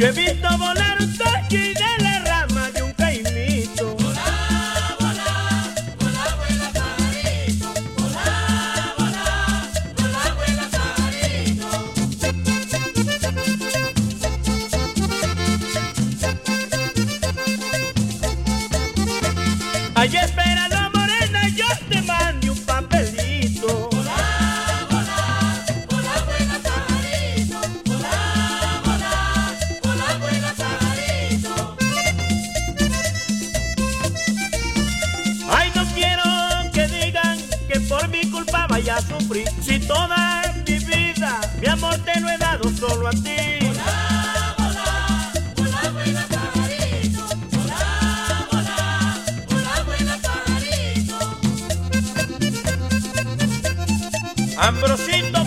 Yo he visto volar un y de la rama de un caimito. Volá, volá, volá, vuela pajarito. Volá, volá, volá, vuela pajarito. Allí espera Si toda mi vida mi amor te lo he dado solo a ti. Ambrosito.